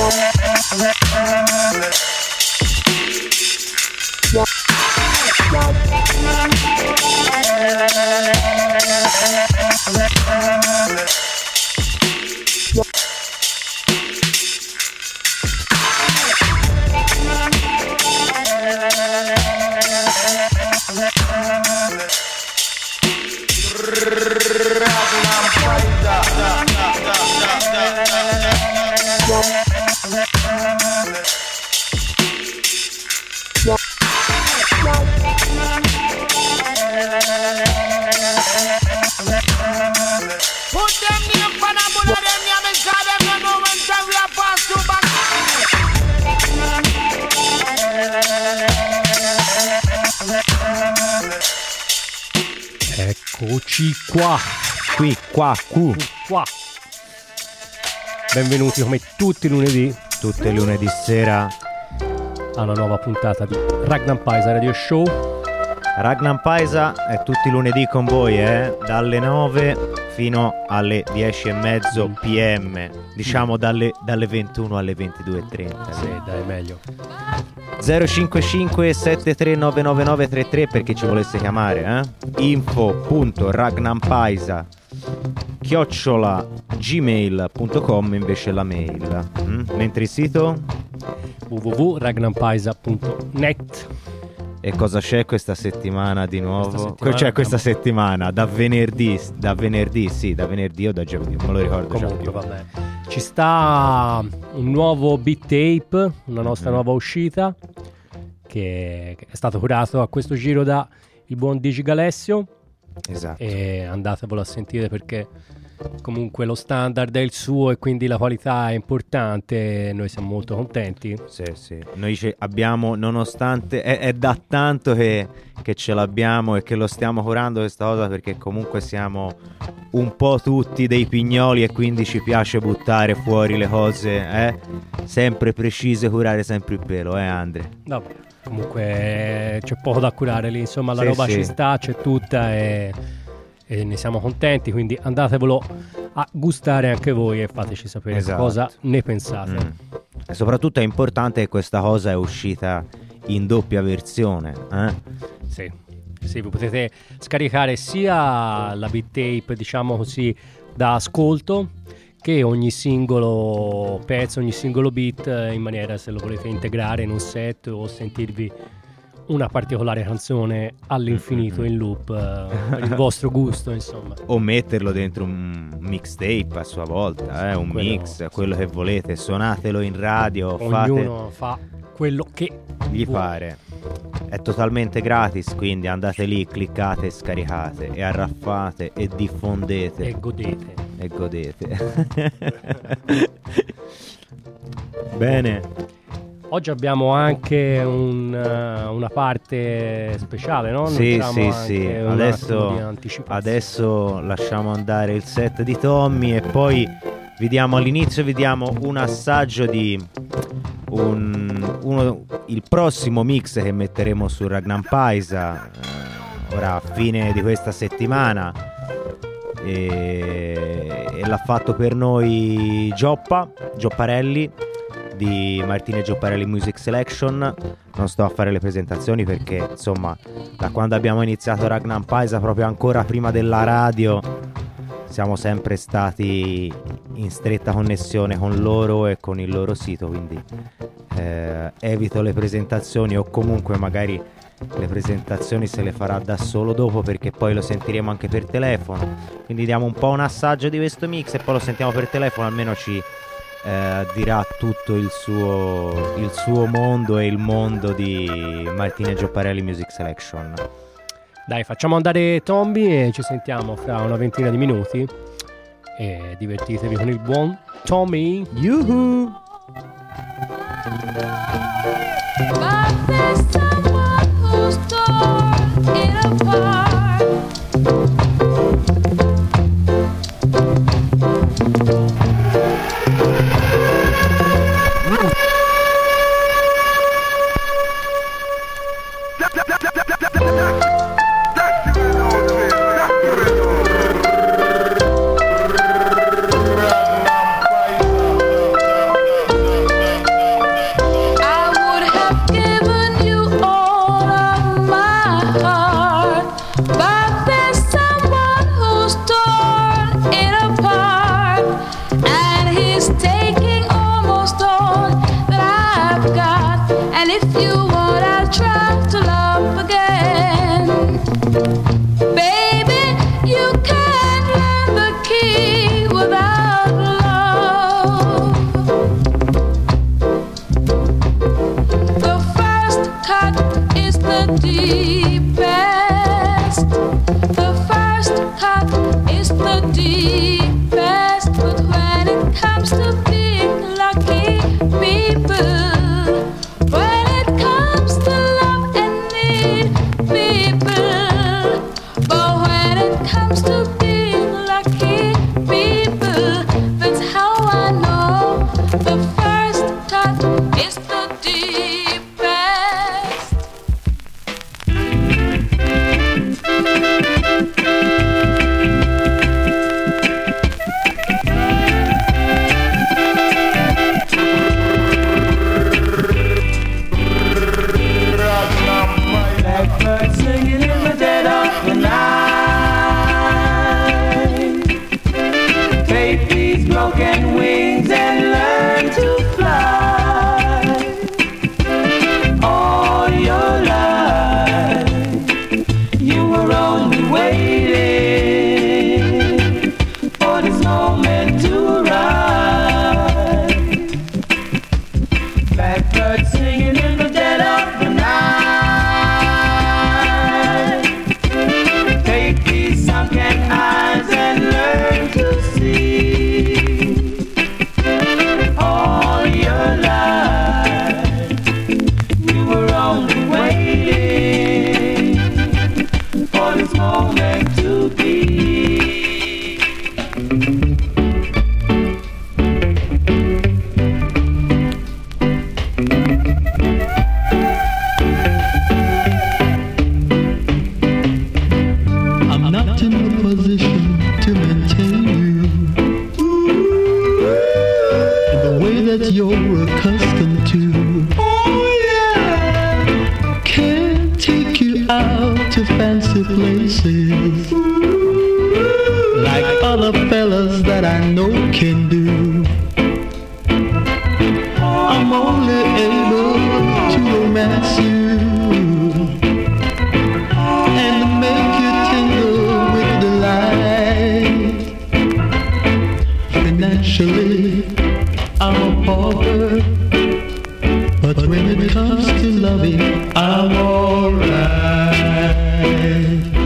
Eccoci qua, Qui, qua, Q, qua. Benvenuti come tutti i lunedì tutte le lunedì sera. alla nuova puntata di Ragnar Paisa Radio Show. Ragnar Paisa è tutti i lunedì con voi, eh? Dalle 9 fino alle 10 e mezzo pm. Diciamo dalle, dalle 21 alle 22.30. Sì, dai, meglio. 055 7399933 per chi ci volesse chiamare, eh? info.ragnampaisa chiocciola gmail.com invece la mail mm? mentre il sito www.ragnampaisa.net e cosa c'è questa settimana di nuovo? Questa settimana c'è questa abbiamo- settimana da venerdì da venerdì sì da venerdì o da giovedì non me lo ricordo già Comunque, più vabbè. Ci sta un nuovo beat tape, una nostra Mm. nuova uscita che che è stato curato a questo giro da il buon Digi Galessio esatto e andatevelo a sentire perché comunque lo standard è il suo e quindi la qualità è importante noi siamo molto contenti. Sì, sì. Noi ce- abbiamo, nonostante, è, è da tanto che, che ce l'abbiamo e che lo stiamo curando questa cosa perché comunque siamo un po' tutti dei pignoli e quindi ci piace buttare fuori le cose, eh? Sempre precise, curare sempre il pelo, eh Andre? Vabbè, comunque c'è poco da curare lì, insomma la Sì, roba sì. ci sta, c'è tutta e, e ne siamo contenti, quindi andatevelo a gustare anche voi e fateci sapere Esatto. cosa ne pensate. Mm. E soprattutto è importante che questa cosa è uscita in doppia versione, eh? Sì. Sì, vi potete scaricare sia la beat tape, diciamo così, da ascolto che ogni singolo pezzo, ogni singolo beat eh, in maniera se lo volete integrare in un set o sentirvi una particolare canzone all'infinito in loop eh, per il vostro gusto, insomma. O metterlo dentro un mixtape a sua volta, eh? un quello- mix, quello che volete, suonatelo in radio, fate... Ognuno fa quello che gli vuole. pare. È totalmente gratis, quindi andate lì, cliccate, scaricate e arraffate e diffondete e godete. e godete. Bene, Oggi abbiamo anche un, eh, una parte speciale, no? sì, sì, sì. Adesso, adesso lasciamo andare il set di Tommy e poi vi diamo all'inizio vi diamo un assaggio di un, uno- il prossimo mix che metteremo su Ragnar Paisa eh, ora a fine di questa settimana e, e l'ha fatto per noi Gioppa Giopparelli di Martine Giopparelli Music Selection. Non sto a fare le presentazioni perché insomma da quando abbiamo iniziato Ragnar Paisa proprio ancora prima della radio siamo sempre stati in stretta connessione con loro e con il loro sito quindi eh, evito le presentazioni o comunque magari le presentazioni se le farà da solo dopo perché poi lo sentiremo anche per telefono. Quindi diamo un po' un assaggio di questo mix e poi lo sentiamo per telefono almeno ci eh, dirà tutto il suo, il suo mondo e il mondo di Martine Giopparelli Music Selection Dai, facciamo andare Tombi e ci sentiamo fra una ventina di minuti. E divertitevi con il buon Tommy. Yuhu! But there's someone who's torn it apart. night.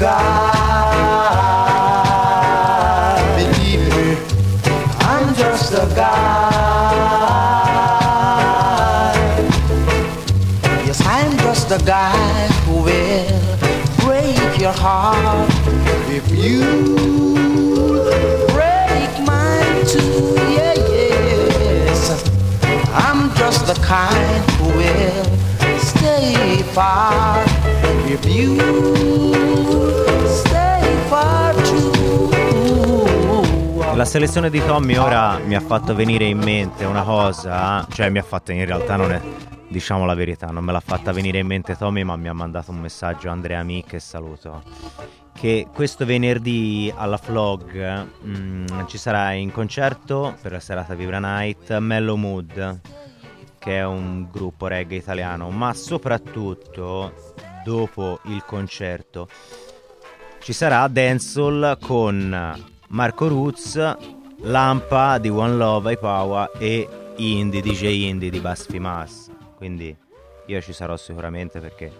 Guy. Believe me, I'm just a guy. Yes, I'm just a guy who will break your heart if you break mine too. Yeah, yes. I'm just the kind who will stay far if you La selezione di Tommy ora mi ha fatto venire in mente una cosa, cioè mi ha fatto in realtà non è, diciamo la verità, non me l'ha fatta venire in mente Tommy, ma mi ha mandato un messaggio Andrea Mi che saluto. Che questo venerdì alla Flog mm, ci sarà in concerto per la serata Vibra Night Mellow Mood, che è un gruppo reggae italiano, ma soprattutto dopo il concerto ci sarà Dancehall con Marco Roots, Lampa di One Love, Power e Indie, DJ Indie di Basfimas. Quindi io ci sarò sicuramente perché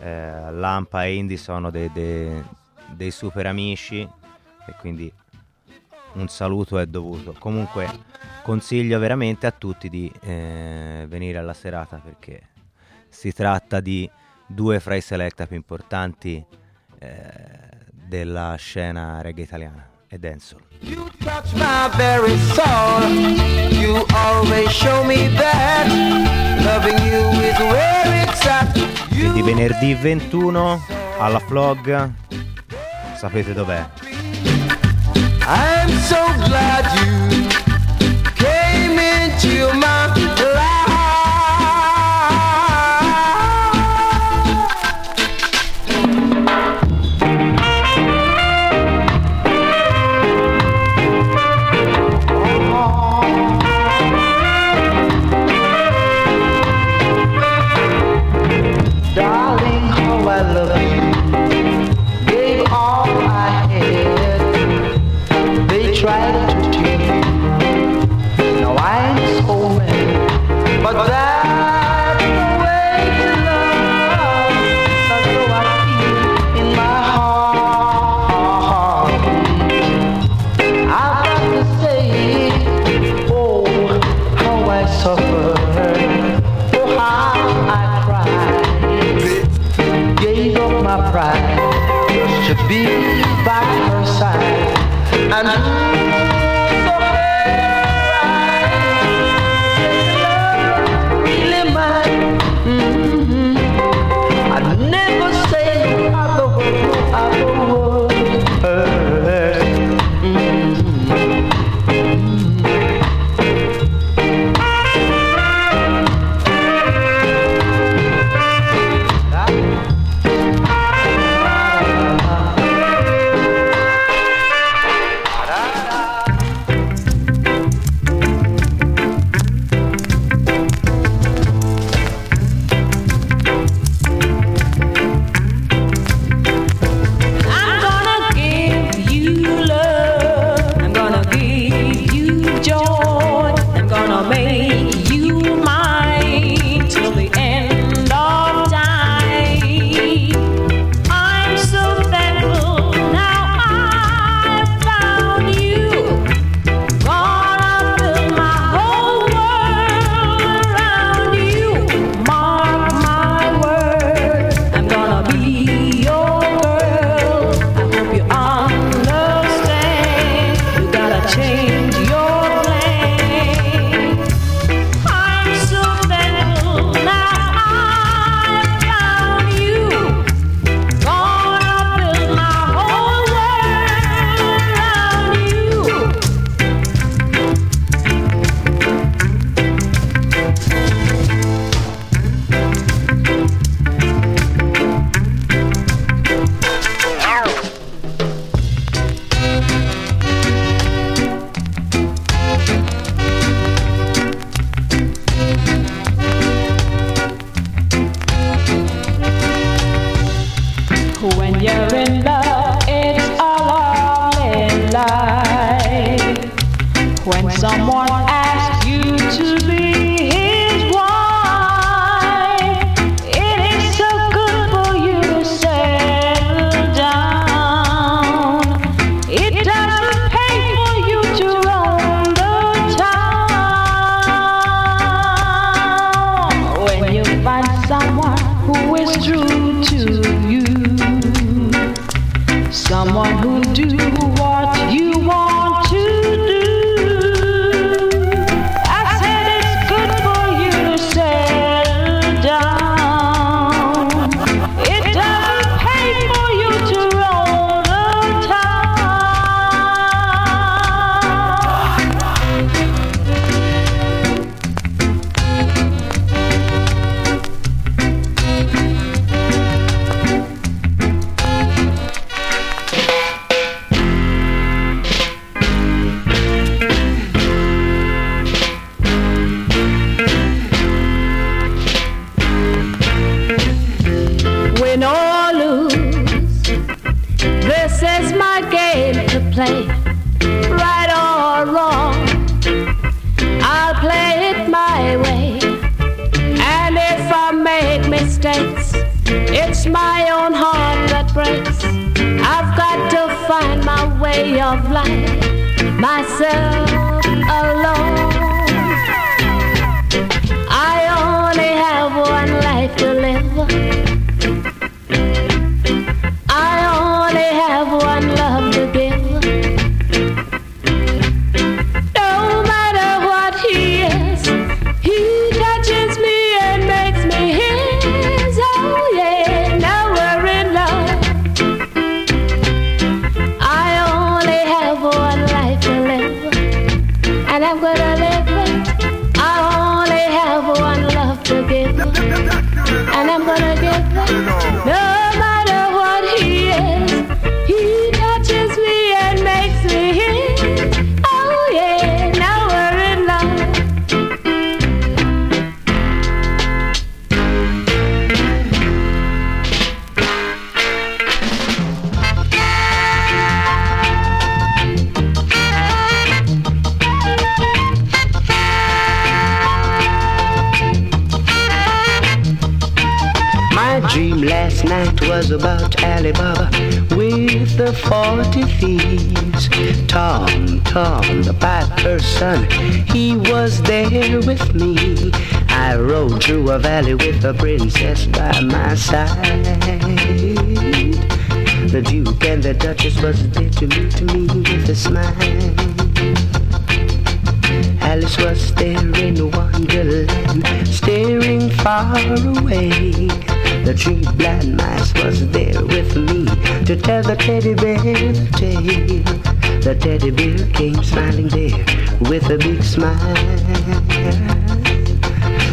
eh, Lampa e Indie sono dei, dei- dei super amici e quindi un saluto è dovuto. Comunque consiglio veramente a tutti di eh, venire alla serata perché si tratta di due fra i selecta più importanti eh, della scena reggae italiana e dancehall. You touch my very soul. You always show me that loving you is where it's at. You Quindi venerdì 21 alla Flog, sapete dov'è? I'm so glad you came into my life.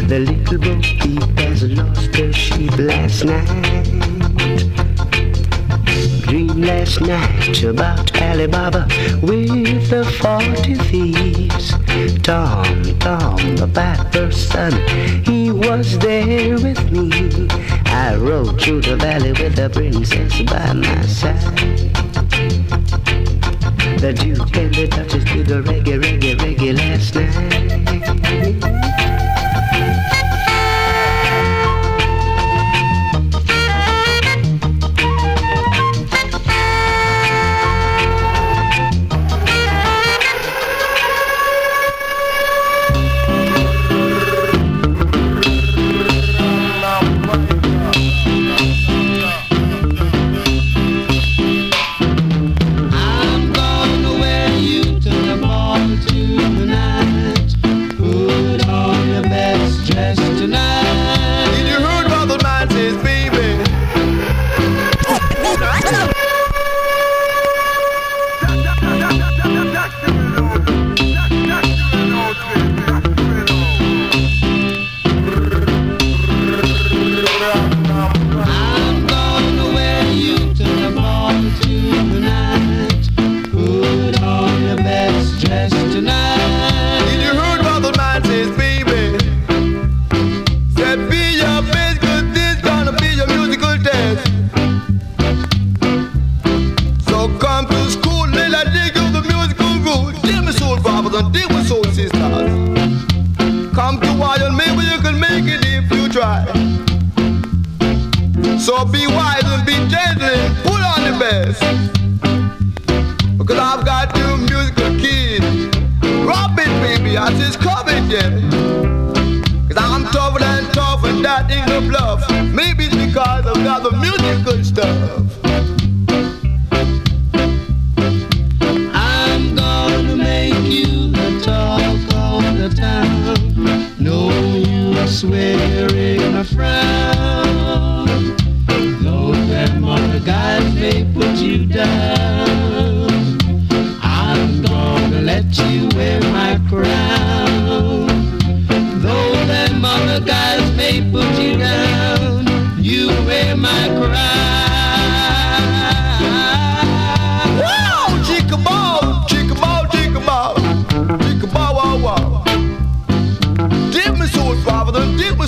The little bookkeeper's lost her sheep last night. Dreamed last night about Alibaba with the forty thieves. Tom, Tom, the bad son, he was there with me. I rode through the valley with the princess by my side. The Duke and the Duchess did the reggae, reggae, reggae last night.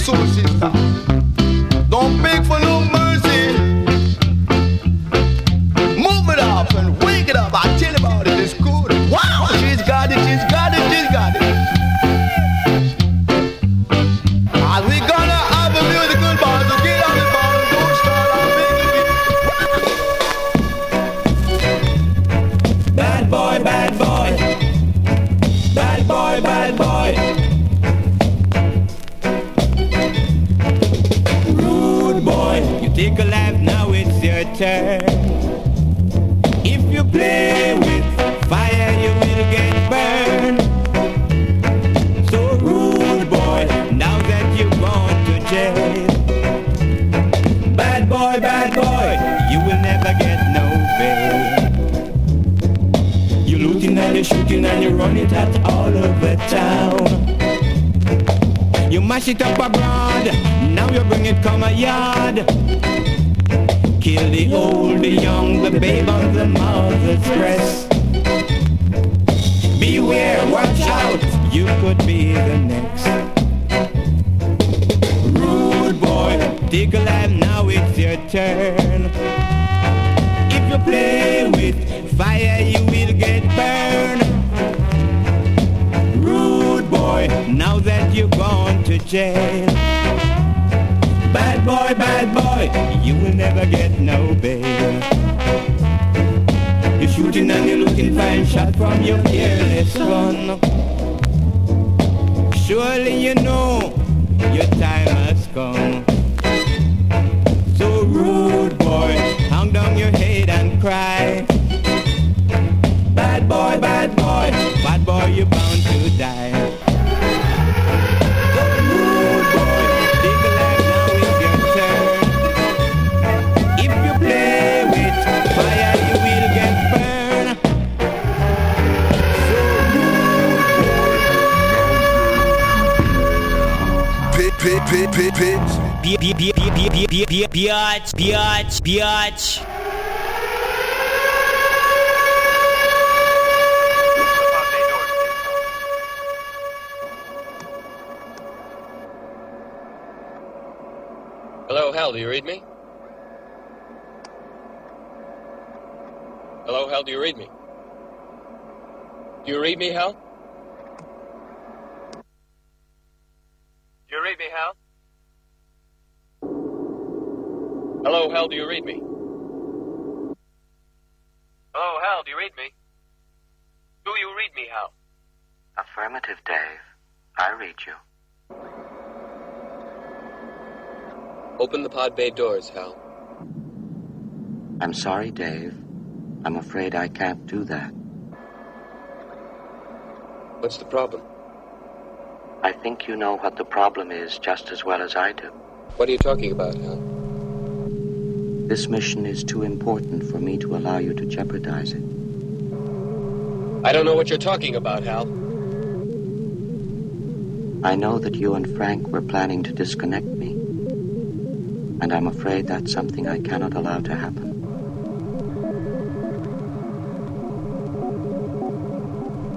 Soul, sister. Me, Hal? Hello, Hal, do you read me? Hello, Hal, do you read me? Do you read me, Hal? Affirmative, Dave. I read you. Open the pod bay doors, Hal. I'm sorry, Dave. I'm afraid I can't do that. What's the problem? I think you know what the problem is just as well as I do. What are you talking about, Hal? This mission is too important for me to allow you to jeopardize it. I don't know what you're talking about, Hal. I know that you and Frank were planning to disconnect me. And I'm afraid that's something I cannot allow to happen.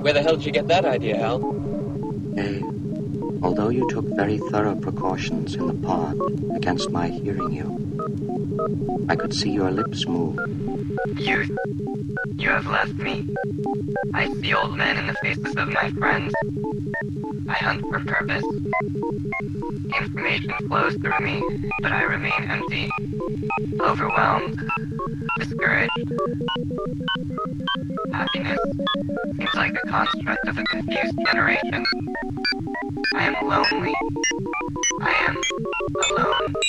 Where the hell did you get that idea, Hal? Dave, although you took very thorough precautions in the pod against my hearing you, I could see your lips move. Youth, you have left me. I see old men in the faces of my friends. I hunt for purpose. Information flows through me, but I remain empty, overwhelmed, discouraged. Happiness seems like a construct of a confused generation. I am lonely. I am alone.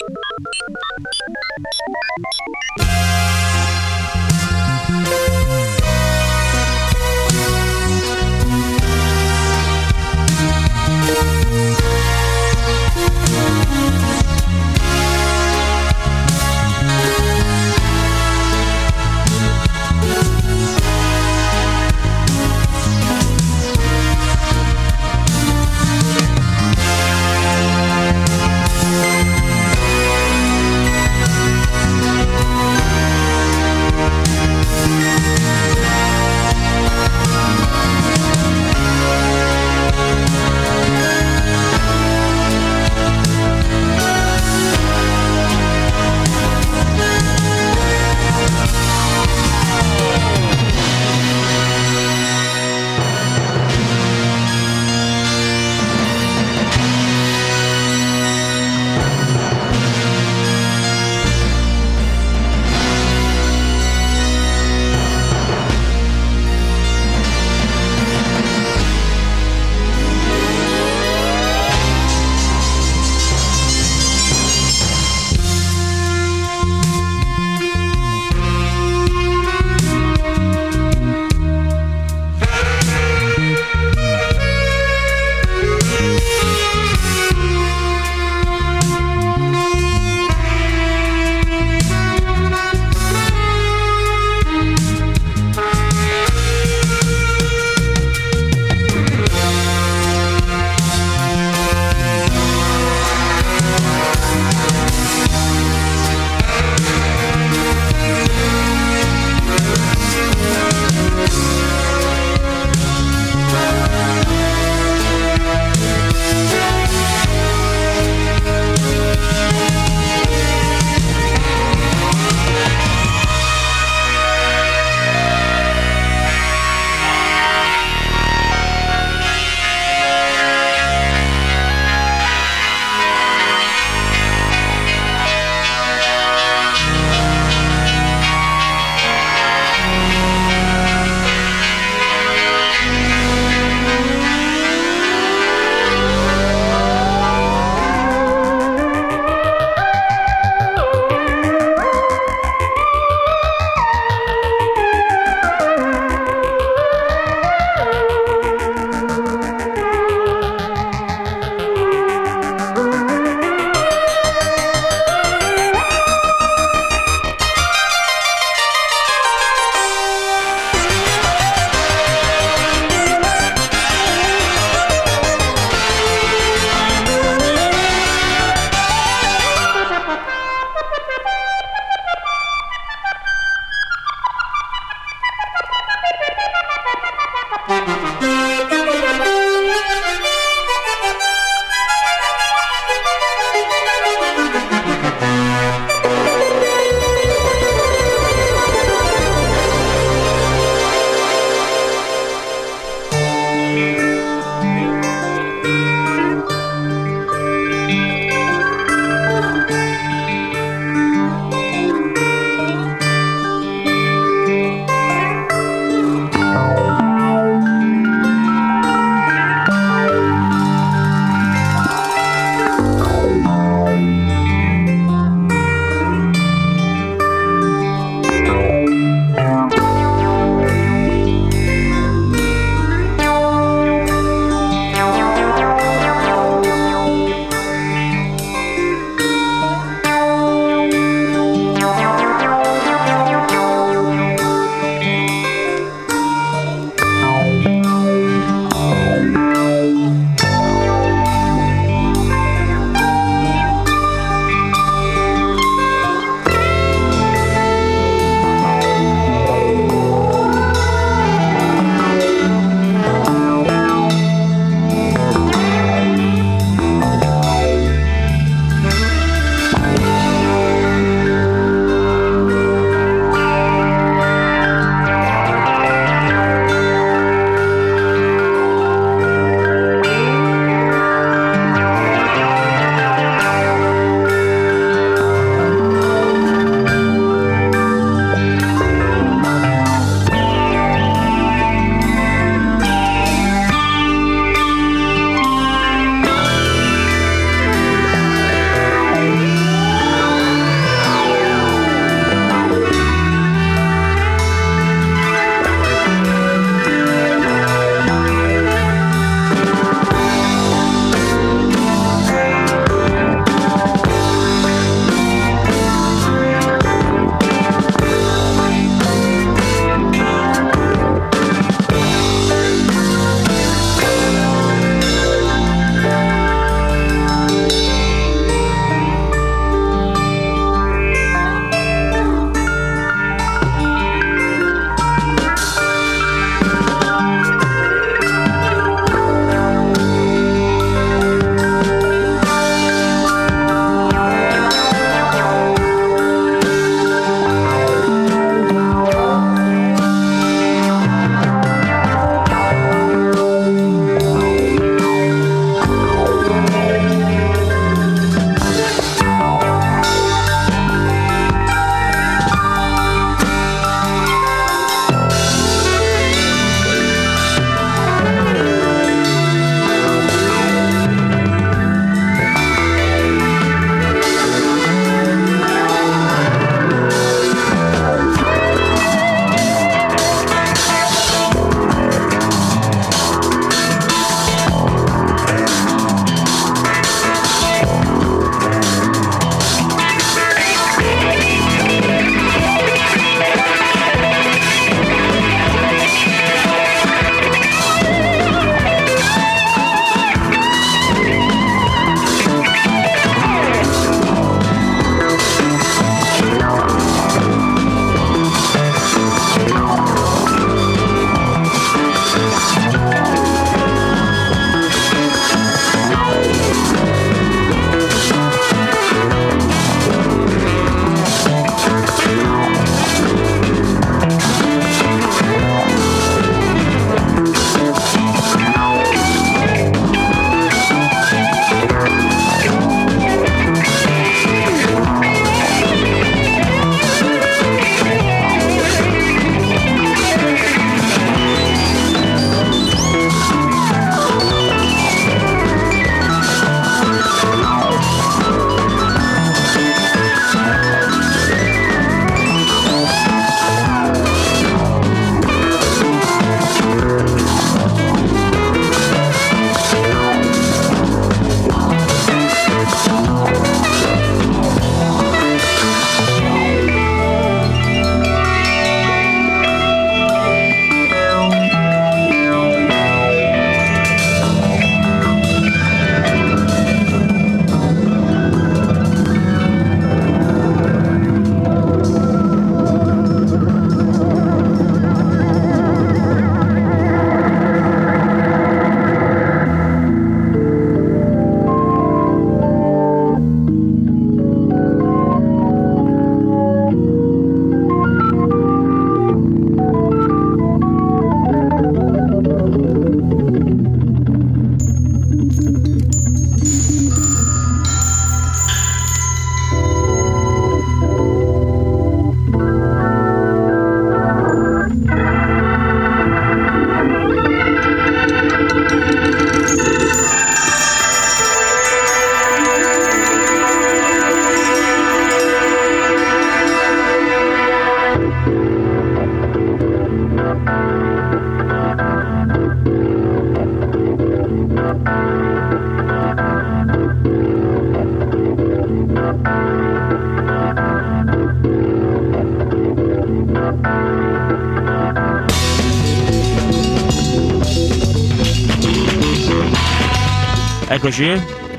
Eccoci.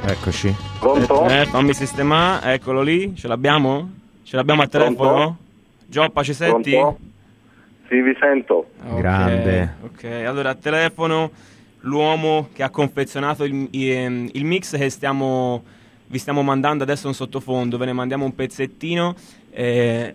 Eccoci. Pronto? Eh, fammi sistemare, eccolo lì. Ce l'abbiamo? Ce l'abbiamo a telefono? Pronto? Gioppa, ci senti? Pronto? Sì, vi sento. Ok, Grande. Ok, allora a telefono l'uomo che ha confezionato il, il- il mix che stiamo, vi stiamo mandando adesso in sottofondo, ve ne mandiamo un pezzettino, eh,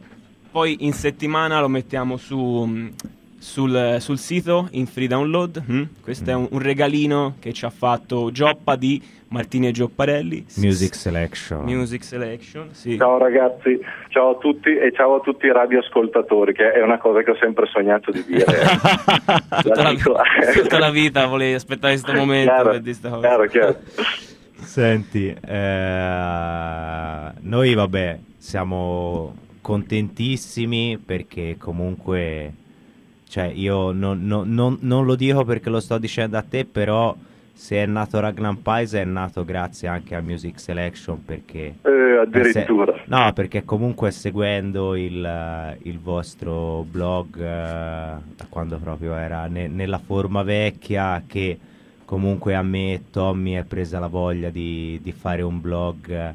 poi in settimana lo mettiamo su, sul, sul sito in free download. mm? Questo è un, un regalino che ci ha fatto Gioppa di Martini e Giopparelli. Music Selection. Music Selection, sì. Ciao ragazzi, ciao a tutti e ciao a tutti i radioascoltatori, che è una cosa che ho sempre sognato di dire. tutta, la, dico. tutta la vita volevi aspettare questo momento Chiaro, per dire sta cosa. chiaro, chiaro. Senti, eh, noi vabbè siamo contentissimi perché comunque, cioè io non, non- non- non lo dico perché lo sto dicendo a te, però se è nato Ragnar Paisa è nato grazie anche a Music Selection perché... Eh, addirittura. se- no, perché comunque seguendo il, eh, il vostro blog eh, da quando proprio era ne- nella forma vecchia che comunque a me e Tommy è presa la voglia di, di fare un blog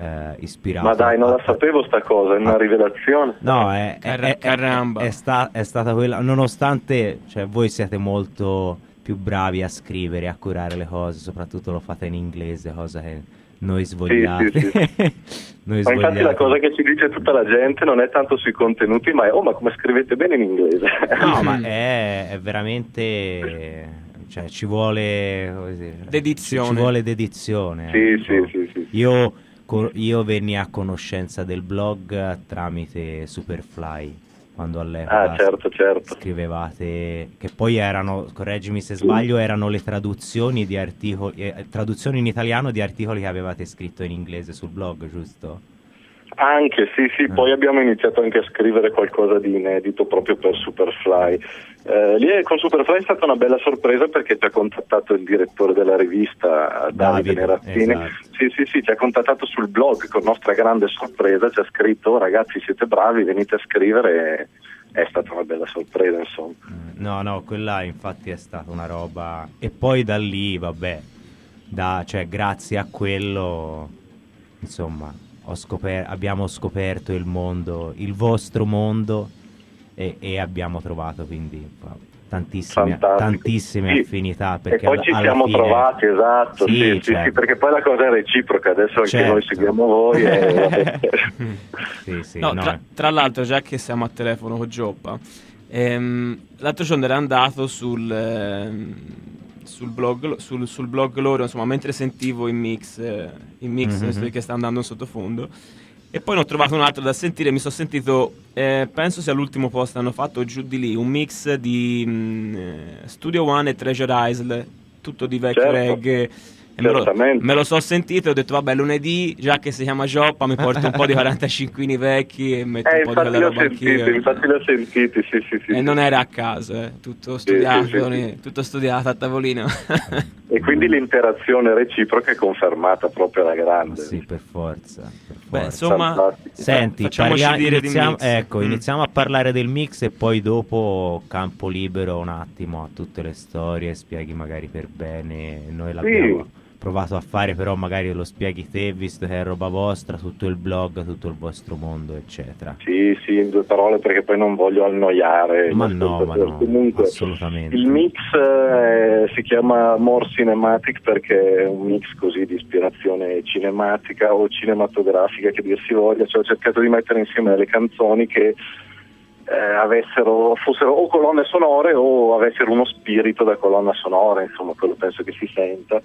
eh, ispirato Ma dai, non la sapevo sta cosa, è una rivelazione. No, è, è- è- è- caramba. è sta- è stata quella, nonostante cioè, voi siete molto più bravi a scrivere, a curare le cose, soprattutto lo fate in inglese, cosa che noi svogliate. sì, noi Ma infatti la cosa che ci dice tutta la gente non è tanto sui contenuti, ma è oh ma come scrivete bene in inglese. No, ma è, è veramente... Cioè, ci vuole... dire, Dedizione. Ci vuole dedizione. Sì, ecco. sì, sì, sì. Io, io venni a conoscenza del blog tramite Superfly, quando all'epoca Ah, certo, certo. scrivevate, che poi erano, correggimi se sbaglio, erano le traduzioni di articoli, eh, traduzioni in italiano di articoli che avevate scritto in inglese sul blog, giusto? Anche, sì, sì, poi abbiamo iniziato anche a scrivere qualcosa di inedito proprio per Superfly. Eh, lì con Superfly è stata una bella sorpresa perché ci ha contattato il direttore della rivista, Davide Davide, Nerazzini. esatto. Sì, sì, sì, ci ha contattato sul blog con nostra grande sorpresa, ci ha scritto "Oh, ragazzi siete bravi, venite a scrivere. È stata una bella sorpresa, insomma. No, no, quella infatti è stata una roba... E poi da lì, vabbè, da, cioè, grazie a quello, insomma, scoper- abbiamo scoperto il mondo, il vostro mondo e, e abbiamo trovato quindi tantissime, tantissime Sì. affinità. E Perché poi alla- ci alla siamo fine- trovati, esatto, sì, sì, sì, certo. perché poi la cosa è reciproca, adesso anche Certo. noi seguiamo voi e. Sì, sì, No, no, tra, tra l'altro, già che siamo a telefono con Gioppa, ehm, l'altro giorno era andato sul, ehm, sul, blog, sul, sul blog loro, insomma, mentre sentivo il mix, eh, il mix Mhm. che sta andando in sottofondo. E poi ne ho trovato un altro da sentire, mi sono sentito, eh, penso sia l'ultimo post che hanno fatto giù di lì, un mix di mm, eh, Studio One e Treasure Isle, tutto di vecchio Certo. reggae. E me lo, Certamente. me lo so sentito e ho detto, vabbè, lunedì, già che si chiama Gioppa, mi porto un po' di 45 metto Eh, un po' di roba anch'io. sentiti, infatti li ho sentiti, sì, sì, sì. E sì. non era a caso, eh, tutto studiato, sì, sì. ne- tutto studiato a tavolino. E quindi l'interazione reciproca è confermata proprio alla grande. Sì, per forza. per Beh, forza. insomma, Fantastico. Senti, parlia- dire di iniziamo, mix. ecco, Mm. iniziamo a parlare del mix e poi dopo campo libero un attimo a tutte le storie, spieghi magari per bene. Noi l'abbiamo provato a fare, però magari lo spieghi te, visto che è roba vostra, tutto il blog, tutto il vostro mondo, eccetera. Sì, sì, in due parole perché poi non voglio annoiare. Ma no, ma no, Comunque, assolutamente. il mix eh, si chiama More Cinematic perché è un mix così di ispirazione cinematica o cinematografica che dir si voglia, cioè ho cercato di mettere insieme le canzoni che eh, avessero, fossero o colonne sonore o avessero uno spirito da colonna sonora, insomma quello penso che si senta.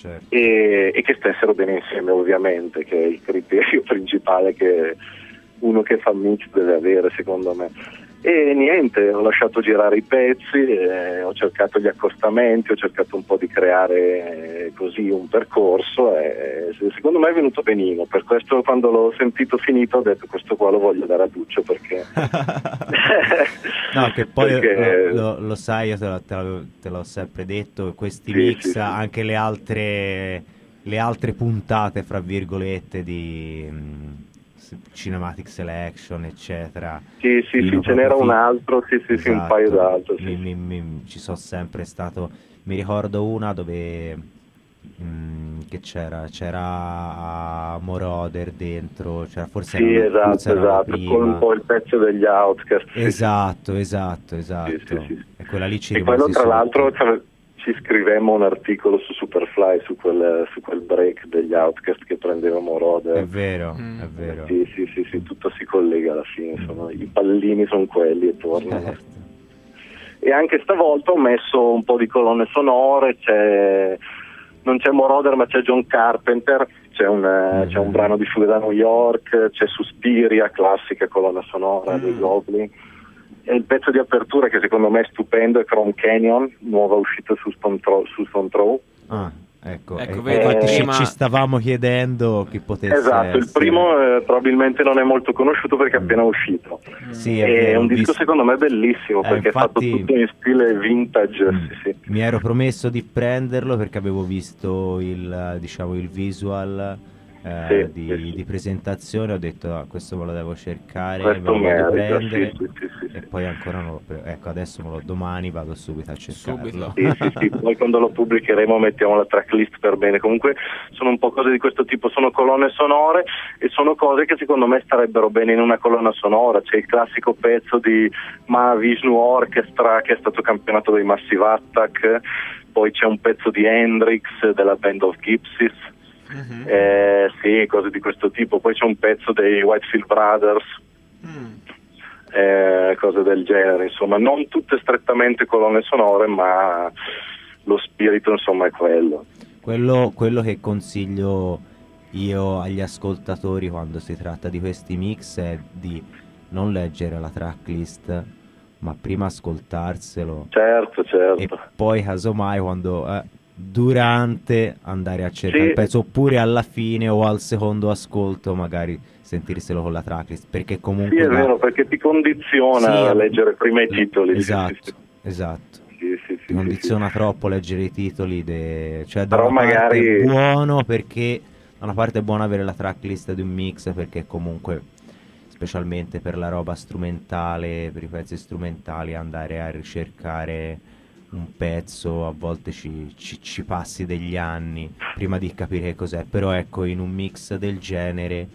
Certo. e, e che stessero bene insieme ovviamente, che è il criterio principale che uno che fa mix deve avere secondo me. E niente, ho lasciato girare i pezzi, eh, ho cercato gli accostamenti, ho cercato un po' di creare eh, così un percorso e se- secondo me è venuto benino. Per questo quando l'ho sentito finito ho detto questo qua lo voglio dare a Duccio perché... No, che poi Perché- lo, lo- sai, io te, l'ho- sempre detto, questi Sì, mix, sì, sì. anche le altre, le altre puntate, fra virgolette, di Cinematic Selection, eccetera. Sì, sì, sì, ce n'era un altro, sì, sì, sì, un Esatto. paio d'altro. Sì. Mi- mi- mi- ci sono sempre stato, mi ricordo una dove mm, che c'era? C'era Moroder dentro, c'era forse Sì, era- esatto, forse esatto, con un po' il pezzo degli Outcast. Esatto, esatto, esatto. E quella lì ci E quello tra l'altro ci scrivemmo un articolo su Superfly su quel, su quel break degli Outcast che prendevamo Roder. È vero, è vero. Sì, sì, sì, sì, tutto si collega alla fine, insomma, i pallini sono quelli e tornano. Certo. E anche stavolta ho messo un po' di colonne sonore, c'è, non c'è Moroder ma c'è John Carpenter, c'è un, eh, c'è un brano di Fuga da New York, c'è Suspiria, classica colonna sonora dei Goblin. E il pezzo di apertura che secondo me è stupendo è Chrome Canyon, nuova uscita su Stone Throw. Su Stone Throw. Ah, ecco, Ecco, vedi, infatti ci- prima- ci stavamo chiedendo chi potesse Esatto, il essere. primo eh, probabilmente non è molto conosciuto perché è appena uscito. Sì, è è vero, un disco secondo me bellissimo Eh, perché è fatto infatti- Mm. tutto in stile vintage. sì, sì. Mi ero promesso di prenderlo perché avevo visto il, diciamo, il visual eh, Sì, di, sì, di presentazione, ho detto "Ah, questo me lo devo cercare, Questo me lo merita, prendere sì, sì, sì, e poi ancora non l'ho preso. Ecco, adesso me lo, domani vado subito a cercarlo. Sì, sì, sì, poi quando lo pubblicheremo mettiamo la tracklist per bene. Comunque sono un po' cose di questo tipo, sono colonne sonore e sono cose che secondo me starebbero bene in una colonna sonora. C'è il classico pezzo di Mahavishnu Orchestra che è stato campionato dai Massive Attack, poi c'è un pezzo di Hendrix della Band of Gypsies. Eh, sì, cose di questo tipo. Poi c'è un pezzo dei Whitefield Brothers, eh, cose del genere. Insomma, non tutte strettamente colonne sonore, ma lo spirito, insomma, è quello. Quello, quello che consiglio io agli ascoltatori quando si tratta di questi mix è di non leggere la tracklist, ma prima ascoltarselo. Certo, certo. E poi casomai quando eh, durante andare a cercare Sì. il pezzo oppure alla fine o al secondo ascolto magari sentirselo con la tracklist perché comunque Sì, è vero, perché ti condiziona Sì, a leggere prima i titoli. sì, esatto sì, esatto ti condiziona troppo leggere i titoli de- cioè da Però una magari- è buono perché da una parte è buono avere la tracklist di un mix perché comunque specialmente per la roba strumentale per i pezzi strumentali andare a ricercare un pezzo a volte ci, ci- ci passi degli anni prima di capire che cos'è però ecco in un mix del genere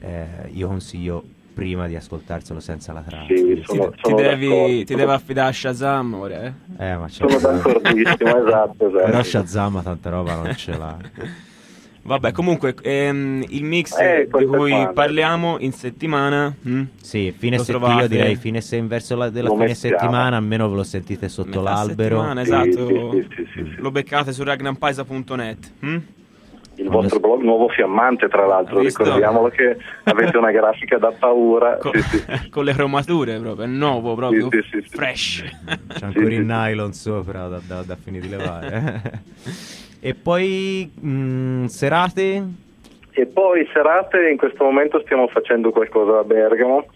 eh, io consiglio prima di ascoltarselo senza la tracklist ti, ti devi, ti deve affidare a Shazam ora, eh? eh, ma Sono d'accordissimo, esatto, esatto. Però Shazam tanta roba non ce l'ha. Vabbè, comunque, ehm, il mix Eh, di cui quanto. parliamo in settimana. mm? Sì, fine settimana, io direi fine se- verso la, della Lo fine mettiamo. settimana, almeno ve lo sentite sotto Metà l'albero. settimana, esatto. Lo beccate su ragnampaisa.net. mm? Il vostro blog nuovo fiammante, tra l'altro, visto? ricordiamolo che avete una grafica da paura. Co- Sì, sì. Con le cromature proprio, è nuovo proprio, Sì, sì, sì, sì. fresh. C'è ancora il nylon sopra da, da, da finire di levare. e poi mh, serate? E poi serate, in questo momento stiamo facendo qualcosa a Bergamo,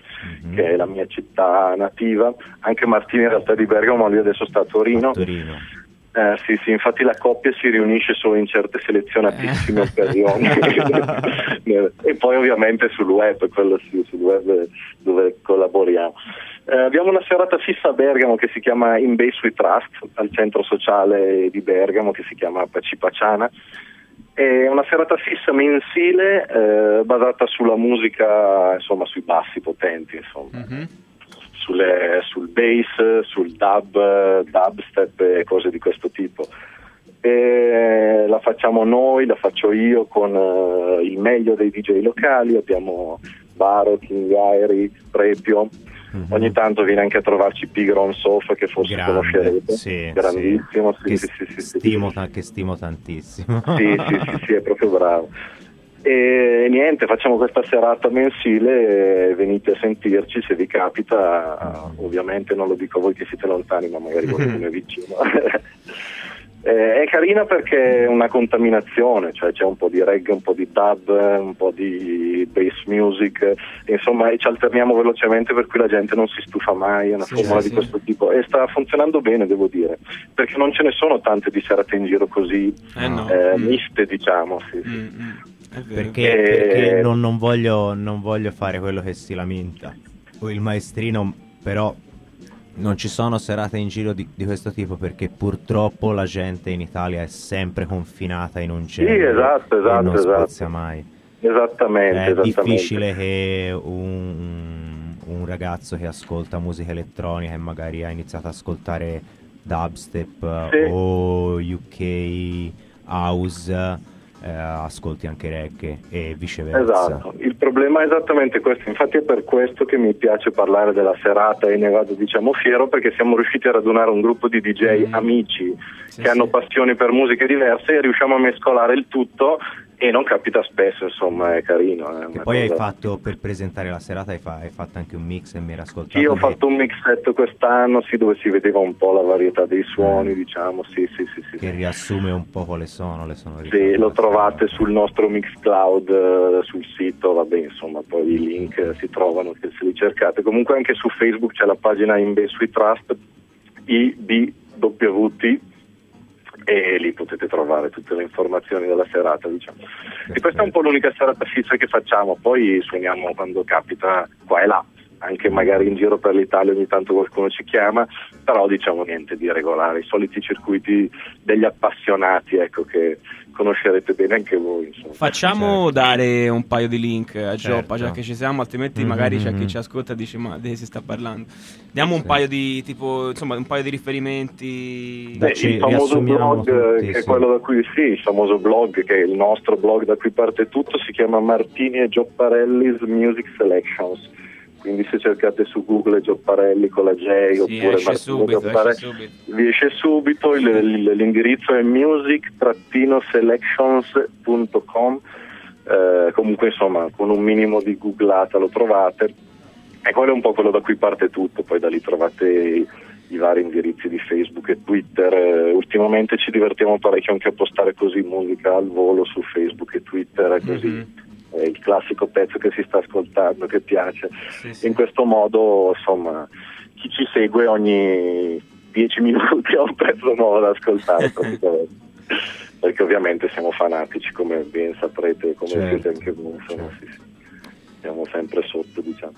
Mhm. che è la mia città nativa. Anche Martino in realtà è di Bergamo, ma lui adesso sta a Torino. Torino. Eh, sì, sì, infatti la coppia si riunisce solo in certe selezionatissime occasioni. e poi ovviamente sul web, quello sì, sul web dove collaboriamo. Eh, abbiamo una serata fissa a Bergamo che si chiama In Base We Trust, al centro sociale di Bergamo che si chiama Pacipaciana. È una serata fissa mensile eh, basata sulla musica, insomma, sui bassi potenti, insomma sulle- sul bass, sul dub, dubstep e cose di questo tipo. E la facciamo noi, la faccio io con eh, il meglio dei DJ locali, abbiamo Baro, King Irie, Prepio. Ogni tanto viene anche a trovarci Pigron Sofa che forse Grande, conoscerete. sì, Grandissimo, sì, Che, sì, sì. stimo, che stimo tantissimo. Sì, sì, sì, sì, è proprio bravo. E niente, facciamo questa serata mensile, venite a sentirci se vi capita, ovviamente non lo dico a voi che siete lontani, ma magari qualcuno vicino. Eh, è carina perché è una contaminazione, cioè c'è un po' di reggae, un po' di dub, un po' di bass music, insomma ci alterniamo velocemente per cui la gente non si stufa mai, è una Sì, formula sì, di questo tipo e sta funzionando bene devo dire, perché non ce ne sono tante di serate in giro così Eh no. eh, Mm. miste diciamo. Sì, sì. Perché, Eh, perché non, non voglio, non voglio fare quello che si lamenta. O il maestrino, però non ci sono serate in giro di, di questo tipo perché purtroppo la gente in Italia è sempre confinata in un genere esatto, e esatto, non esatto. spazia mai. Esattamente, È esattamente. difficile che un, un ragazzo che ascolta musica elettronica e magari ha iniziato ad ascoltare dubstep Sì. o UK house eh, ascolti anche reggae e viceversa. Esatto, il problema è esattamente questo, infatti è per questo che mi piace parlare della serata e ne vado diciamo fiero perché siamo riusciti a radunare un gruppo di DJ Mm. amici che hanno passioni per musiche diverse e riusciamo a mescolare il tutto e non capita spesso, insomma è carino. È Che una poi hai cosa- fatto per presentare la serata, hai, fa- hai fatto anche un mix e mi era ascoltato. Sì, ho fatto un mixet quest'anno, sì, dove si vedeva un po' la varietà dei suoni, diciamo, sì, sì, sì, sì. che riassume un po' quale sono le sonorità. Sì, lo trovate sul nostro Mixcloud, eh, sul sito, vabbè, insomma, poi i link eh, si trovano se li cercate. Comunque anche su Facebook c'è la pagina Inbase We Trust, IBWT, e lì potete trovare tutte le informazioni della serata, diciamo. E questa è un po' l'unica serata fissa che facciamo, poi suoniamo quando capita qua e là. Anche magari in giro per l'Italia ogni tanto qualcuno ci chiama, però diciamo niente di regolare, i soliti circuiti degli appassionati, ecco che conoscerete bene anche voi. Insomma. Facciamo dare un paio di link a Gioppa, Certo. già che ci siamo, altrimenti Mhm, magari c'è chi ci ascolta e dice ma di che si sta parlando. Diamo un paio di tipo, insomma, un paio di riferimenti. Beh, il famoso blog eh, che è quello da cui sì, il famoso blog che è il nostro blog da cui parte tutto si chiama Martini e Giopparelli's Music Selections. Quindi se cercate su Google Giopparelli con la J Sì, oppure esce subito, Giopparelli, vi esce subito, il- il- l'indirizzo è music-selections.com eh, comunque insomma con un minimo di googlata lo trovate. E quello è un po' quello da cui parte tutto, poi da lì trovate i, i vari indirizzi di Facebook e Twitter. Eh, ultimamente ci divertiamo parecchio anche a postare così musica al volo su Facebook e Twitter, così è il classico pezzo che si sta ascoltando, che piace. In questo modo, insomma, chi ci segue ogni 10 minuti ha un pezzo nuovo da ascoltare. Perché ovviamente siamo fanatici, come ben saprete, come Certo, siete anche voi, insomma, sì, sì. siamo sempre sotto, diciamo.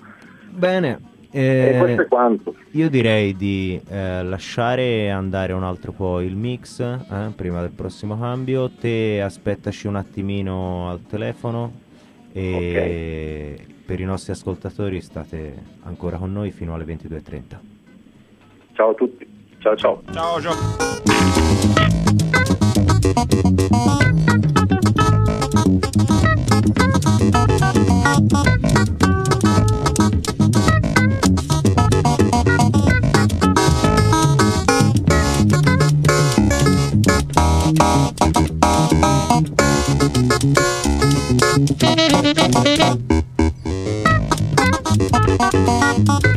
Bene. E eh, questo è quanto. Io direi di eh, lasciare andare un altro po' il mix eh, prima del prossimo cambio. Te aspettaci un attimino al telefono e okay. per i nostri ascoltatori state ancora con noi fino alle 22.30. Ciao a tutti, ciao ciao. Ciao ciao. thank you Thank you.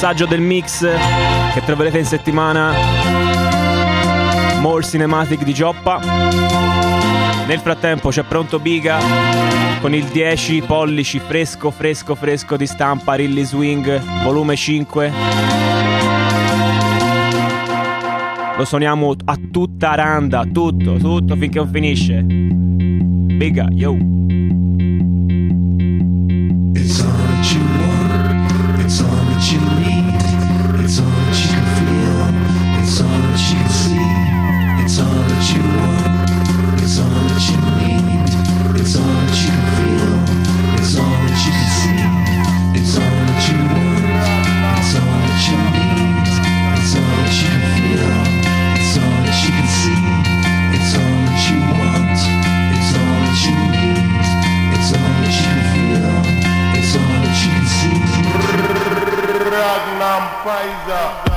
passaggio del mix che troverete in settimana More Cinematic di Gioppa. Nel frattempo c'è pronto Biga con il 10 pollici fresco fresco fresco di stampa Rilly Swing volume 5. Lo suoniamo a tutta randa, tutto, tutto finché non finisce. Biga, yo! Ragnam Pfizer.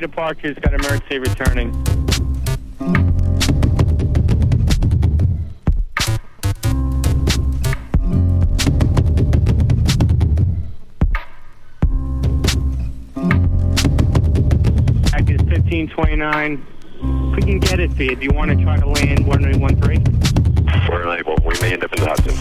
Your departures. Got emergency returning. Cactus 1529. We can get it to you, do you want to try to land 1813? We're unable. We may end up in the Hudson.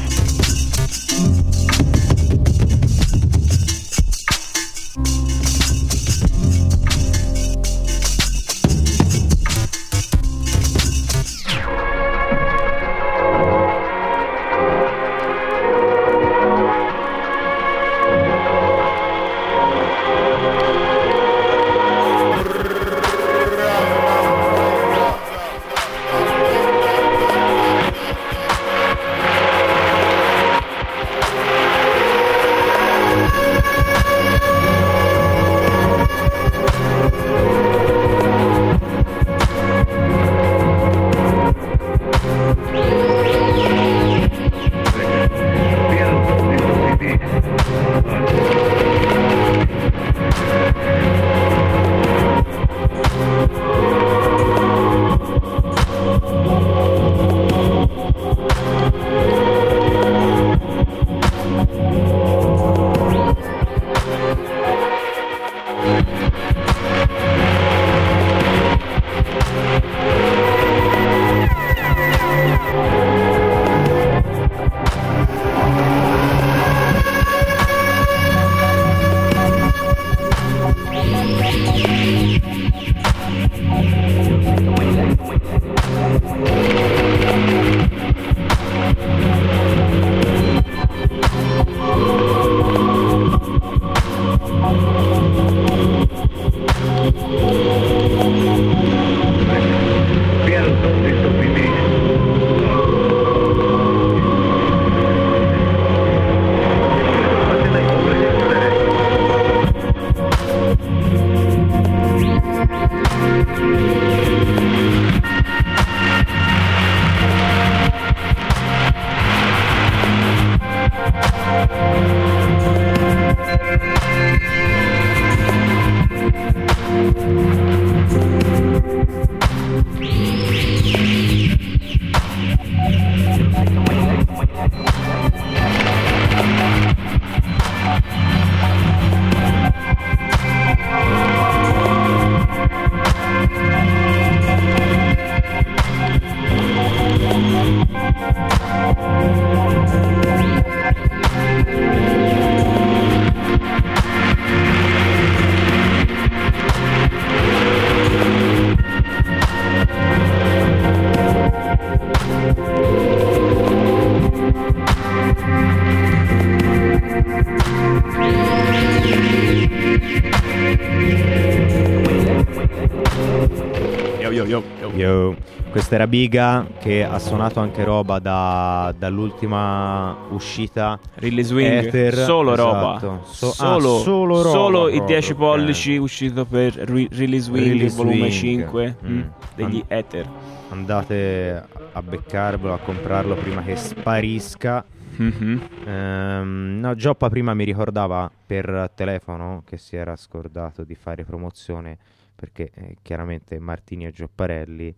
Questa era Biga che ha suonato anche roba da- dall'ultima uscita Release Wing, Ether, solo esatto. roba. So- ah, solo, solo roba solo i proprio, 10 ok. pollici uscito per Re- Release Wing, Release volume Wing. 5 Mm. mm, degli An- Ether. Andate a beccarvelo, a comprarlo prima che sparisca. Mhm. Ehm, no, Gioppa prima mi ricordava per telefono che si era scordato di fare promozione perché eh, chiaramente Martini e Giopparelli.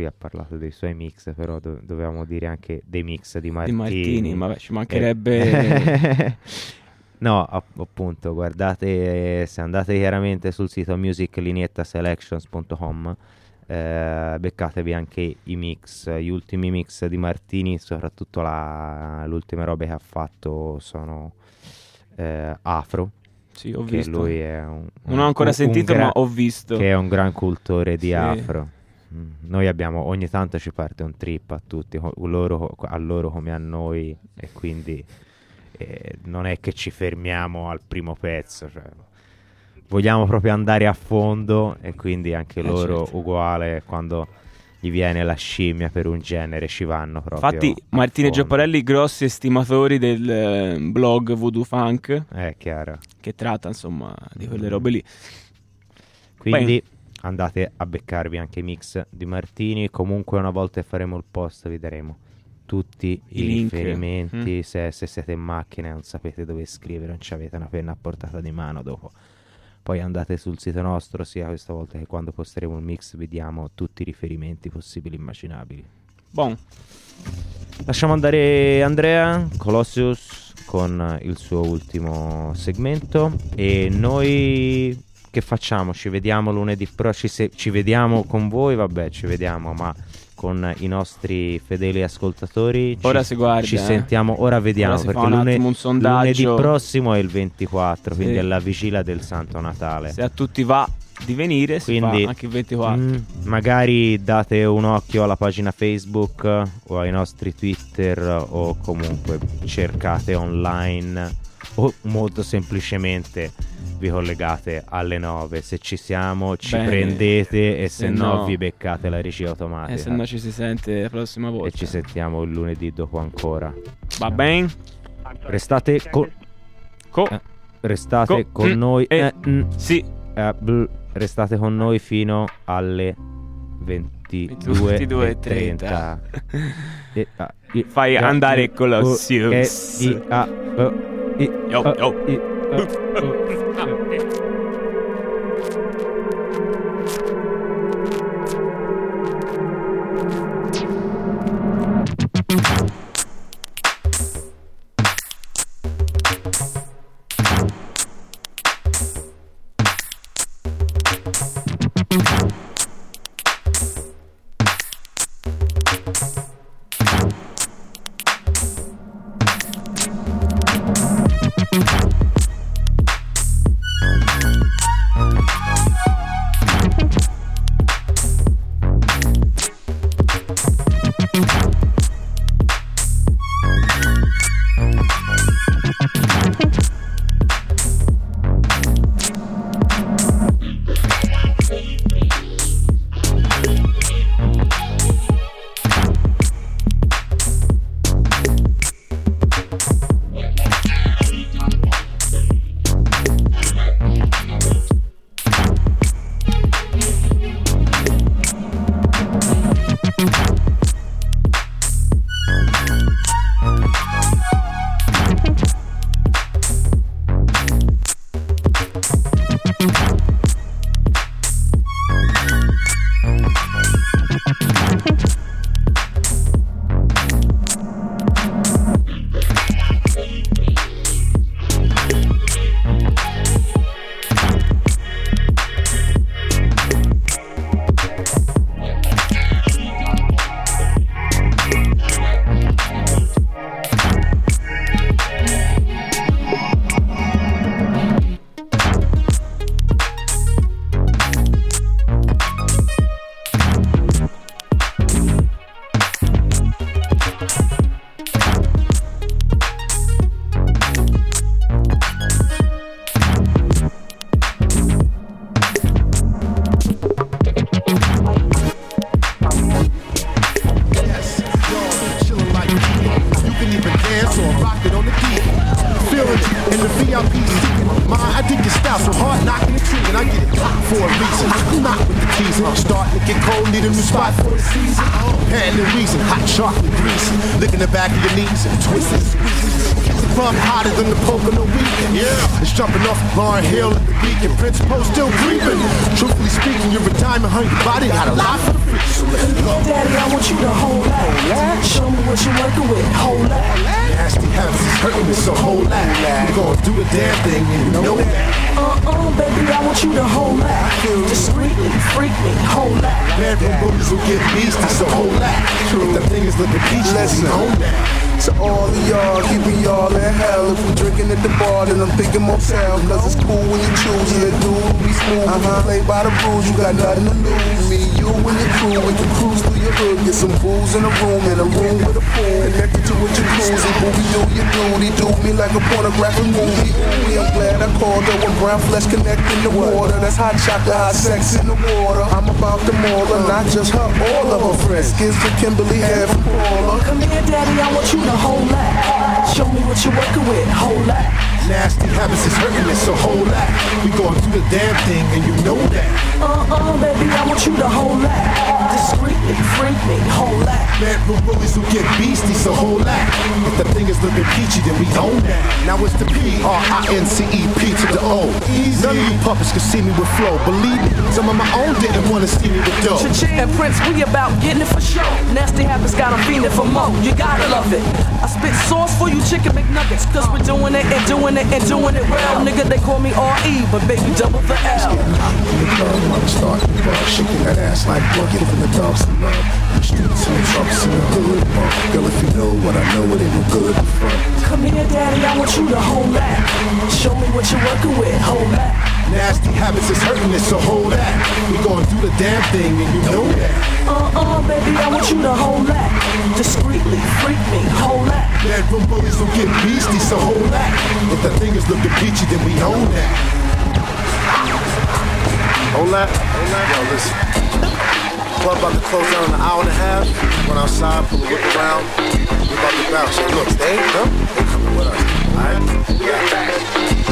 Lui ha parlato dei suoi mix, però do- dovevamo dire anche dei mix di Martini. Martini, vabbè, ci Eh, mancherebbe- No, app- appunto, guardate, se andate chiaramente sul sito musicliniettaselections.com eh, beccatevi anche i mix, gli ultimi mix di Martini, soprattutto la, le ultime robe che ha fatto sono eh, Afro. Sì, ho visto. lui è un, Non ho ancora un- un sentito, gra- ma ho visto. Che è un gran cultore di Sì. Afro. Mm, Noi abbiamo, ogni tanto ci parte un trip a tutti, co- loro, a loro come a noi, e quindi eh, non è che ci fermiamo al primo pezzo, cioè, vogliamo proprio andare a fondo e quindi anche Eh, loro certo. uguale quando gli viene la scimmia per un genere ci vanno proprio. Infatti, e. Giapparelli, grossi estimatori del eh, blog Voodoo Funk, È chiaro. che tratta insomma di quelle robe lì. Quindi andate a beccarvi anche i mix di Martini. Comunque, una volta che faremo il post, vi daremo tutti I i, riferimenti. Mm. Se, se siete in macchina e non sapete dove scrivere, non ci avete una penna a portata di mano dopo. Poi andate sul sito nostro, sia questa volta che quando posteremo il mix, vediamo tutti i riferimenti possibili e immaginabili. Buon. Lasciamo andare Andrea Colossius con il suo ultimo segmento e noi che facciamo? Ci vediamo lunedì prossimo, ci, ci vediamo con voi, vabbè ci vediamo ma con i nostri fedeli ascoltatori ci, Ora si guarda, ci eh. sentiamo, ora vediamo Ora perché un lune- un lunedì prossimo è il 24, quindi Sì. è la vigilia del Santo Natale. Se a tutti va di venire, Quindi, anche il 24. mm, magari date un occhio alla pagina Facebook o ai nostri Twitter o comunque cercate online o molto semplicemente vi collegate alle 9. Se ci siamo, ci Bene. prendete e se, Se no, no- vi beccate la regia E automatica. se no ci si sente la prossima volta. e ci sentiamo il lunedì dopo ancora. Va bene? Restate con Co- eh, restate Co- con mm, noi. eh, eh, mm, sì. eh, bl- restate con noi fino alle 22 22 e 30. E, ah, Fai andare i- Colossius. Yo, yo. Spot for the season. Hand the reason, hot chocolate grease, licking the back of your knees and twisting. Catch the club hotter than the Pocono weekend. Yeah, it's jumping off Lauren Hill at the beacon. Prince Poe still creeping. Truthfully speaking, you're a diamond hungry body. Got a lot for the freaks, so let's go. Daddy, I want you to hold that. Show me what you're working with. Hold that. Nasty habits is hurting me, so hold that. We gonna do the damn thing, and you know that. Uh-uh, baby, I want you to hold that. Discreetly, freak me. Hold that. Bedroom booties will get beastie, so hold that. If the thing is looking peachy, let's that. To all of y'all, keeping y'all in hell. If I'm drinking at the bar, then I'm thinking motel. Cause it's cool when you choose, yeah, dude, be smooth. Uh-huh. Play by the rules, you got nothing to lose. Me, you, and your crew, we can cruise through your hood. Get some booze in a room, in a room with a pool. Connected to what you're cruising. Movie, do your duty, do me like a pornographic movie. Ooh, I'm glad I called her when brown flesh connect in the water. That's hot chocolate, hot sex in the water. I'm about them all, and not just her, all of her friends. Gives to Kimberly, half from. Come here, daddy, I want you to hold that. Show me what you're working with. Hold that. Nasty habits is hurting me, so hold that. We gonna do the damn thing, and you know that. Uh-uh, baby, I want you to hold that. Discreetly, freak me. Hold that. Bedroom bullies who get beastie, so hold that. If the thing is looking peachy, then we own that. Now it's the P-R-I-N-C-E-P to the O. Easy. None of you puppets can see me with flow. Believe me, some of my own didn't wanna see me with dough. Cha-ching and Prince, we about getting it for sure. Nasty habits got them feeling for more. You gotta love it. I spit sauce for you chicken McNuggets. Cause we're doing it and doing it and doing it well. Nigga, they call me R.E., but baby, double the L. Wanna start the bar, shaking that ass like bucket from the dogs in love. The streets and the trucks in the hood. Uh, girl, if you know what I know, it ain't no good in front. Come here, daddy, I want you to hold that. Show me what you're working with. Hold that. Nasty habits is hurting us, so hold that. We gonna do the damn thing, and you know that. Uh-uh, baby, I want you to hold that. Discreetly, freak me. Hold that. Bedroom bullies will get beastie, so hold that. If the thing is looking peachy, then we own that. Hold that. Hold that. Yo, listen. Club about to close down in an hour and a half. Run outside, pull a whip around. We about to bounce. Hey, look, they ain't come. They coming with us. Alright? Yeah.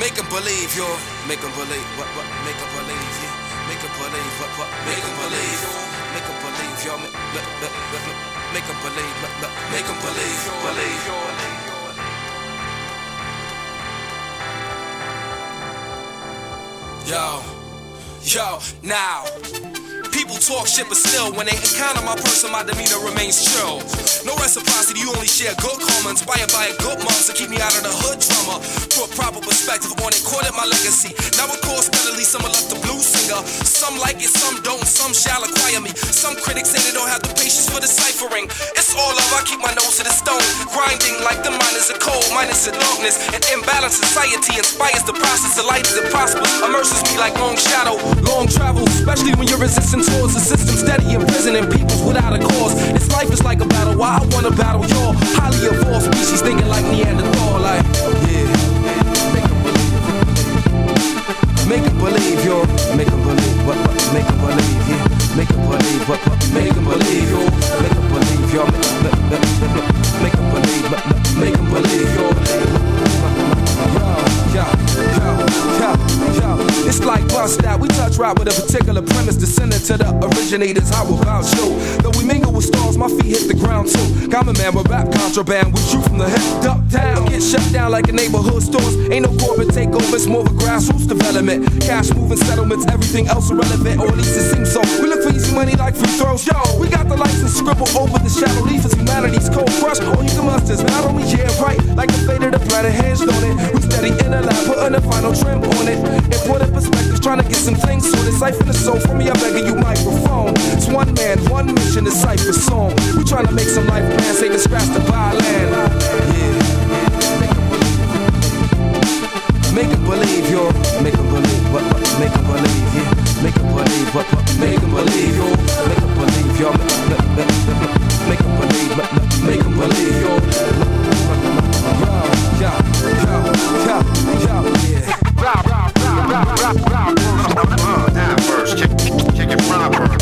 Make 'em believe, yo. Make Make 'em believe. What, what? Make 'em believe, yeah. Make 'em believe. What, what? Make 'em believe. make Make 'em believe, yo. Make, make, make, make, make 'em believe. Make, make, make 'em believe. Believe. Yo, yo, now. Talk shit, but still, when they encounter my person, my demeanor remains chill. No reciprocity, you only share good karma, inspired by a good mom, so keep me out of the hood drama. Put proper perspective on it, call it my legacy. Now of course, steadily, some are left the blues singer. Some like it, some don't, some shall acquire me. Some critics say they don't have the patience for deciphering. It's all love, I keep my nose to the stone. Grinding like the miners of coal, minus the darkness. An imbalanced society inspires the process of life that prospers. Immerses me like long shadow, long travel, especially when you're resisting towards the system steady imprisoning peoples without a cause. This life is like a battle, why I wanna battle your highly evolved species thinking like Neanderthal, like, yeah. Make 'em believe, yo. Make 'em believe, what, make 'em believe, yeah. Make 'em believe, what, make 'em believe, yo. Make 'em believe, yo. Make, make, make, make, make 'em believe, make, make 'em believe, yo. Yo, yo, yo, yo. It's like bust out. We touch right with a particular premise, descending to the originators. How about you? Though we mingle with stars, my feet hit the ground too. Common man with rap contraband. We shoot from the hip, duck down. Get shut down like a neighborhood stores. Ain't no corporate takeover, it's more of a grassroots development. Cash moving settlements, everything else irrelevant, or at least it seems so. We look for easy money like free throws. Yo, we got the license scribble over the shadow leaf as humanity's cold crush. All you can muster is battle me, yeah, right. Like the fate of the planet, hands on it. We steady in the lab, putting the final trim on it. Important perspectives, trying to get some things sorted. Siphon the soul from me, I'm begging you microphone. It's one man, one mission to cipher song. We trying to make some life plans, save and scratch the buy land. Yeah. Make 'em believe, yo. Make 'em believe, what, what, make 'em believe, yeah. Make 'em believe, what, what, make 'em believe, yo. Make 'em believe, yo. Make, make, make, make, make 'em believe, make, make, make 'em believe, yo. Yo, Proper, proper, proper, it proper.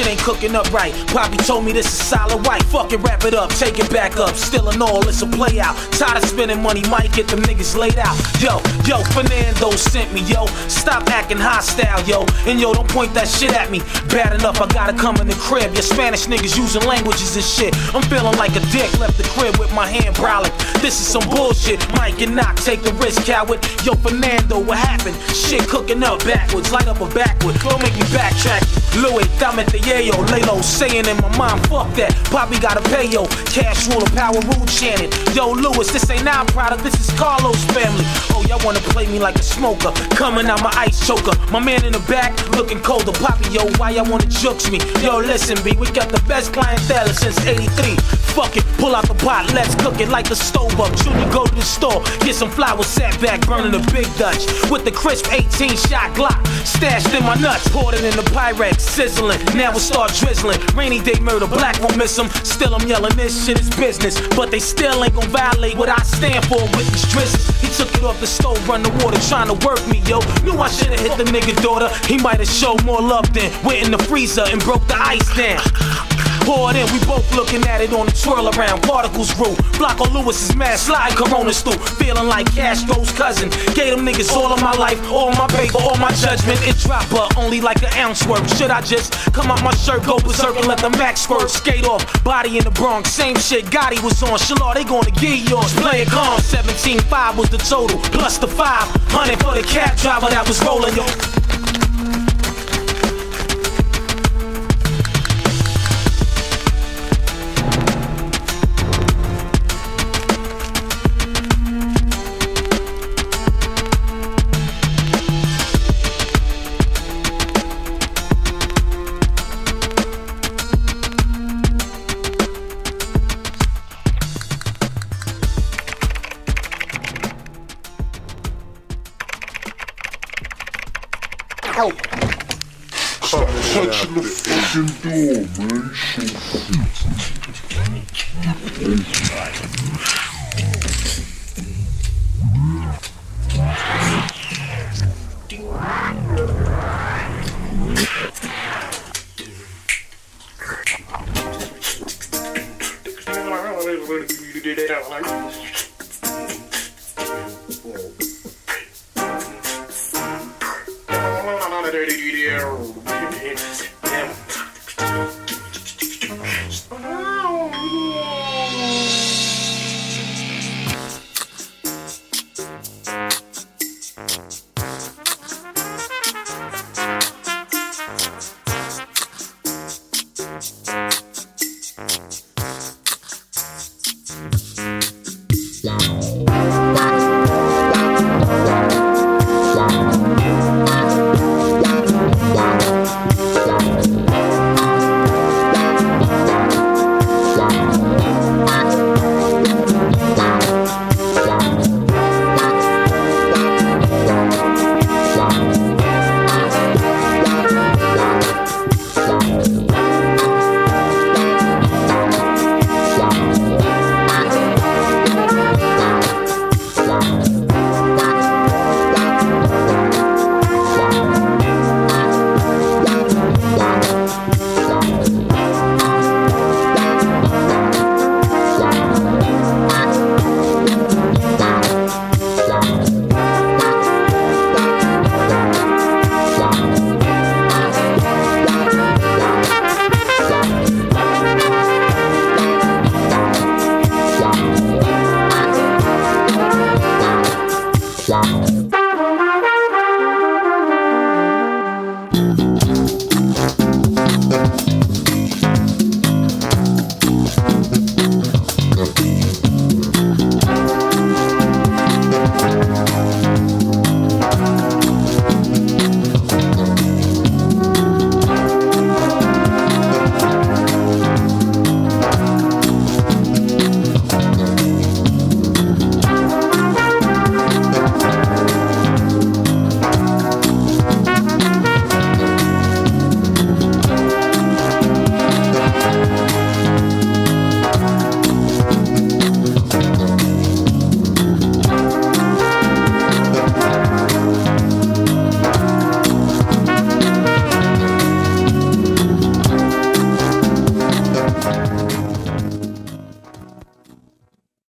Shit ain't cooking up right? Poppy told me this is solid white. Fuck it, wrap it up, take it back up. Still and all, it's a play out. Tired of spending money, might get them niggas laid out. Yo, yo, Fernando sent me, yo. Stop acting hostile, yo. And yo, don't point that shit at me. Bad enough, I gotta come in the crib. Your Spanish niggas using languages and shit. I'm feeling like a dick, left the crib with my hand browling. This is some bullshit. Mike and knock, take the risk, coward. Yo, Fernando, what happened? Shit cooking up backwards, light up a backward. Don't make me backtrack. Louis, dame te yayo, lay low, saying in my mind, fuck that. Poppy gotta pay yo. Cash ruler, power rule chanting. Yo, Lewis, this ain't our product, this is Carlos family. Oh, y'all wanna play me like a smoker? Coming out my ice choker. My man in the back, looking cold colder. Poppy, yo, why y'all wanna jukes me? Yo, listen, B, we got the best clientele since 83. Fuck it, pull out the pot, let's cook it like the stove up. Junior, go to the store, get some flowers sat back, burning a big Dutch. With the crisp 18 shot Glock, stashed in my nuts, poured it in the Pyrex, sizzling. Now it start drizzling. Rainy day murder, black won't miss them. Still, I'm yelling, this shit is business. But they still ain't gon' violate what I stand for with these drizzles. He took it off the stove, run the water, trying to work me, yo. Knew I should've hit the nigga daughter. He might have showed more love than went in the freezer and broke the ice down. Poured in, we both looking at it on the twirl around. Particles grew. Blocko Lewis is mad, slide Coronas through. Feeling like Castro's cousin. Gave them niggas all of my life, all my paper, all my judgment. It drop but only like an ounce worth. Should I just come out my shirt, go berserk and let the max squirt? Skate off, body in the Bronx, same shit. Gotti was on. Shalor, they gonna get yours. Play it calm. 17.5 was the total, plus the 500 for the cab driver that was rolling, yo. Fucking door, man. Like